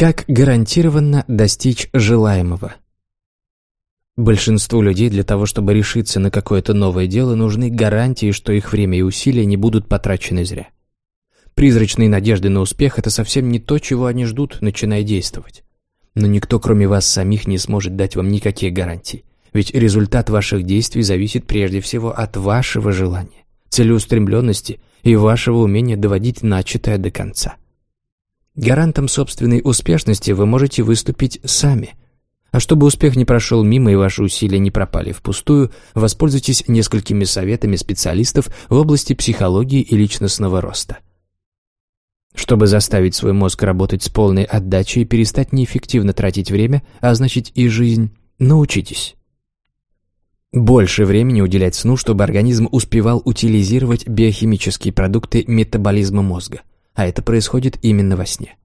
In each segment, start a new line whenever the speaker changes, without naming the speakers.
Как гарантированно достичь желаемого? Большинству людей для того, чтобы решиться на какое-то новое дело, нужны гарантии, что их время и усилия не будут потрачены зря. Призрачные надежды на успех – это совсем не то, чего они ждут, начиная действовать. Но никто, кроме вас самих, не сможет дать вам никакие гарантии. Ведь результат ваших действий зависит прежде всего от вашего желания, целеустремленности и вашего умения доводить начатое до конца. Гарантом собственной успешности вы можете выступить сами. А чтобы успех не прошел мимо и ваши усилия не пропали впустую, воспользуйтесь несколькими советами специалистов в области психологии и личностного роста. Чтобы заставить свой мозг работать с полной отдачей и перестать неэффективно тратить время, а значит и жизнь, научитесь. Больше времени уделять сну, чтобы организм успевал утилизировать биохимические продукты метаболизма мозга а это происходит именно во сне.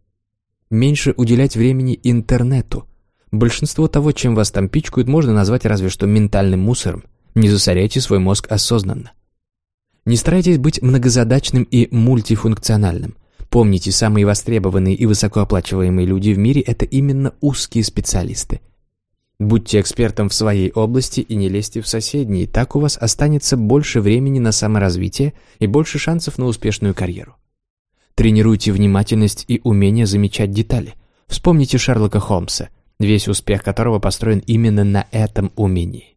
Меньше уделять времени интернету. Большинство того, чем вас там пичкают, можно назвать разве что ментальным мусором. Не засоряйте свой мозг осознанно. Не старайтесь быть многозадачным и мультифункциональным. Помните, самые востребованные и высокооплачиваемые люди в мире – это именно узкие специалисты. Будьте экспертом в своей области и не лезьте в соседние, так у вас останется больше времени на саморазвитие и больше шансов на успешную карьеру. Тренируйте внимательность и умение замечать детали. Вспомните Шерлока Холмса, весь успех которого построен именно на этом умении.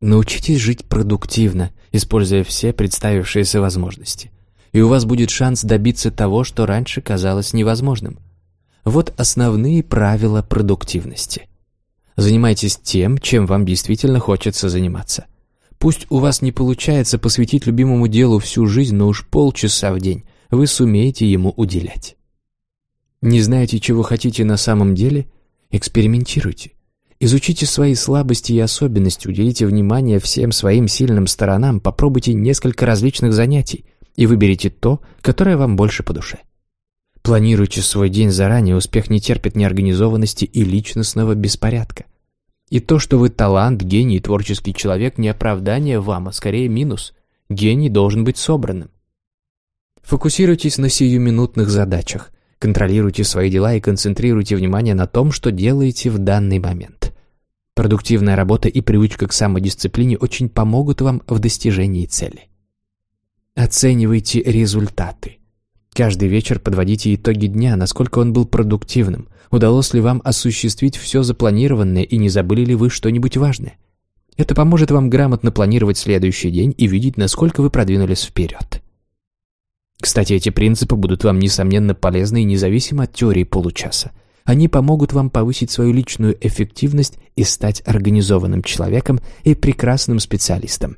Научитесь жить продуктивно, используя все представившиеся возможности. И у вас будет шанс добиться того, что раньше казалось невозможным. Вот основные правила продуктивности. Занимайтесь тем, чем вам действительно хочется заниматься. Пусть у вас не получается посвятить любимому делу всю жизнь, но уж полчаса в день вы сумеете ему уделять. Не знаете, чего хотите на самом деле? Экспериментируйте. Изучите свои слабости и особенности, уделите внимание всем своим сильным сторонам, попробуйте несколько различных занятий и выберите то, которое вам больше по душе. Планируйте свой день заранее, успех не терпит неорганизованности и личностного беспорядка. И то, что вы талант, гений творческий человек, не оправдание вам, а скорее минус. Гений должен быть собранным. Фокусируйтесь на сиюминутных задачах. Контролируйте свои дела и концентрируйте внимание на том, что делаете в данный момент. Продуктивная работа и привычка к самодисциплине очень помогут вам в достижении цели. Оценивайте результаты. Каждый вечер подводите итоги дня, насколько он был продуктивным, Удалось ли вам осуществить все запланированное и не забыли ли вы что-нибудь важное? Это поможет вам грамотно планировать следующий день и видеть, насколько вы продвинулись вперед. Кстати, эти принципы будут вам, несомненно, полезны и независимо от теории получаса. Они помогут вам повысить свою личную эффективность и стать организованным человеком и прекрасным специалистом.